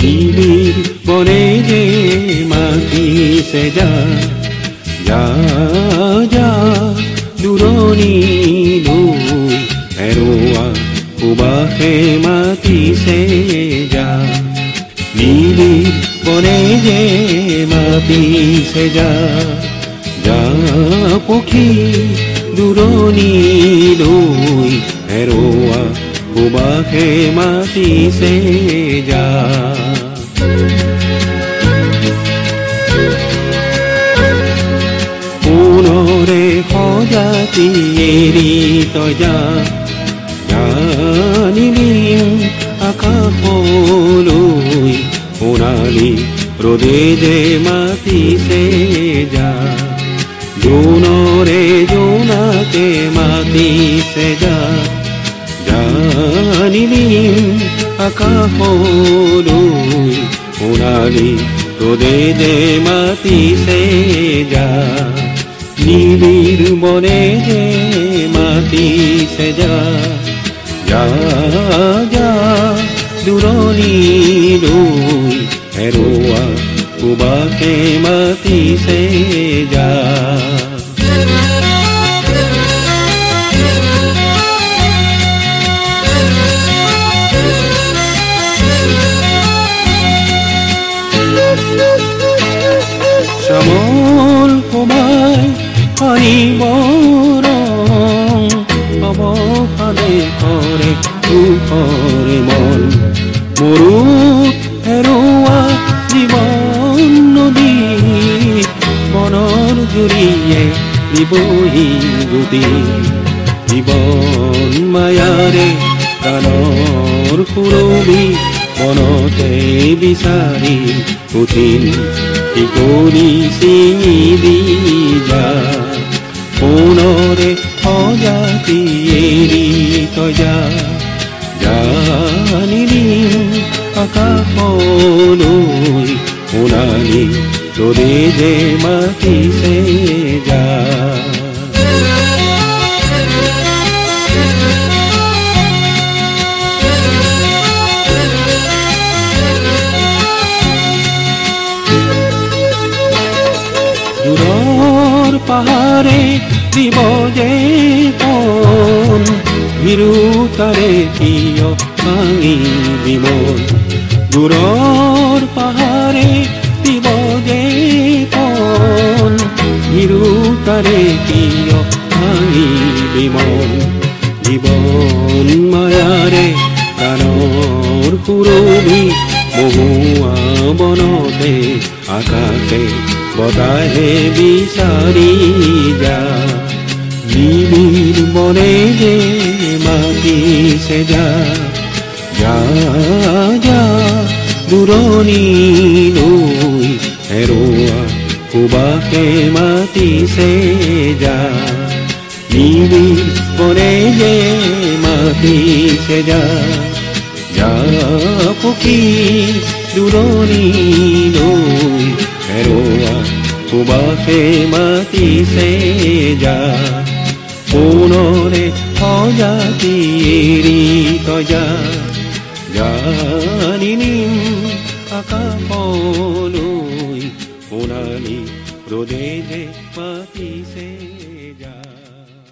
নিবির বনে যে মাটি সে যা যা যা দূরণী দুই হেরোয়া উবাহে মাটি সে যা নিবির বনে যে মাটি সে যা যা পক্ষী দূরণী দুই হেরোয়া উবাহে মাটি সে যা পুনৰে সজাতি এৰি তই যা জানিলিম আকাশলৈ সোণালী ৰদে যে মাতিছে যা। জোনৰে জোনাকে মাতিছে যা। জানিলিম আকাশলৈ সোণালী ৰদে যে মাতিছে যা। নিবিড় বনে যে মাতিছে যা যা যা দূৰণিলৈ হেৰুৱা সুবাসে মাতিছে যা শ্যামল সোমাই হাৰিব ৰং অৱসানে কৰে দুখৰে মন। মৰু হেৰুৱা জীৱন নদী মনৰ জুৰিয়ে দিবহি গুটি জীৱন মায়াৰে কাণৰ সুৰবি মনতে বিচাৰি উঠিল শিকৰি চিঙি দি যা এৰি তই যা। জানিলিম আকাশলৈ সোণালী ৰদে যে মাতিছে যা। দূৰৰ পাহাৰে দিব যে পন বিৰুতাৰে কিয় ভাঙি বিমল। দূৰৰ পাহাৰে দিব যে পন বিৰুতাৰে কিয় ভাঙি বিমল। জীৱন মায়াৰে প্ৰাণৰ সুৰভি মহুৱা বনতে আকাশে বতাহে বিচাৰি যা নিবিড় বনে যে, যা যা যা দূৰণিলৈ হেৰুৱা সুবাসে মাতিছে যা নিবিড় বনে যে মাতিছে যা যা পক্ষী দূৰণিলৈ হেৰুৱা সুবাসে মাতিছে যা পুনৰে সজাতি এৰি অজাতিরি যা জানিনিম আকাশলৈ সোণালী ৰদে যে পাতিছে।